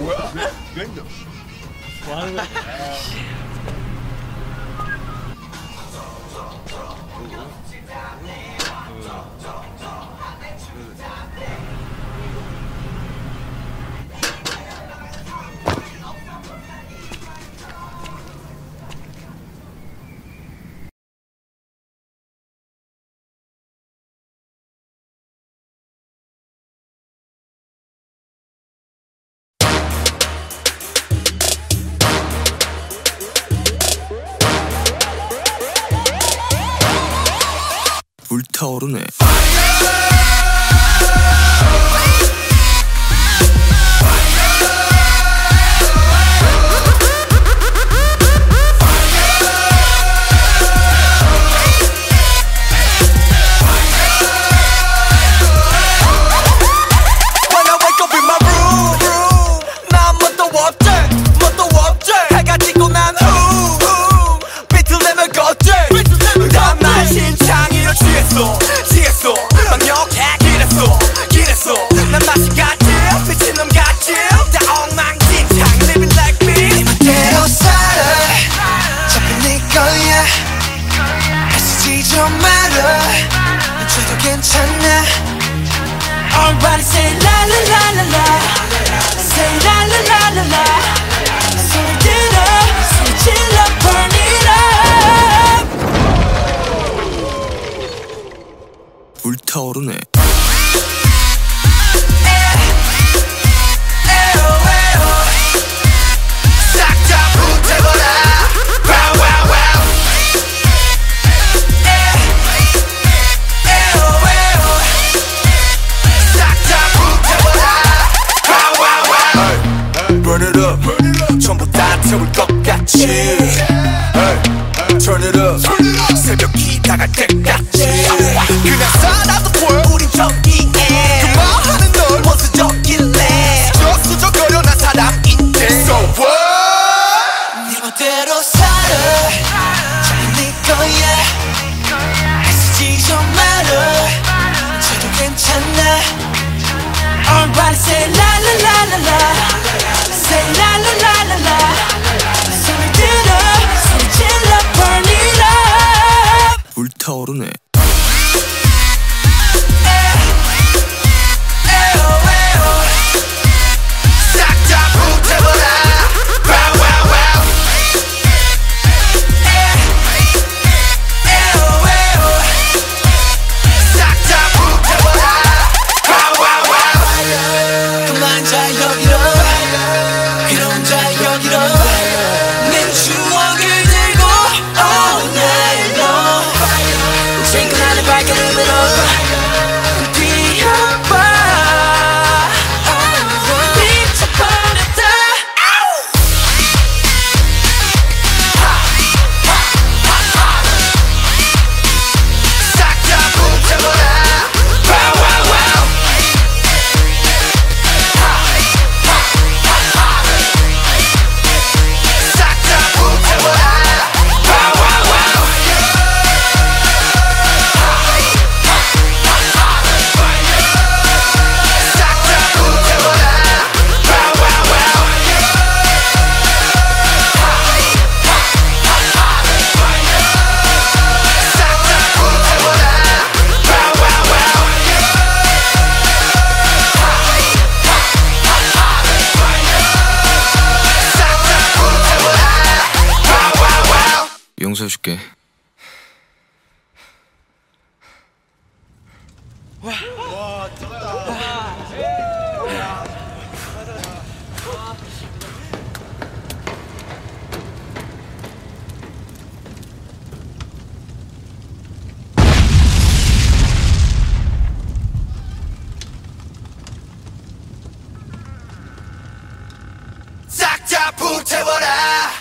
Well, bingo. Why would... 토르네 Fire! 倒るね。 태울 것 같이 Turn it up 새벽 기다갈 때까지? 그냥 살아도 볼 우린 저기 그 네 네 say la la la la la. 용서해줄게. 와, 와, 싹다 붙여버라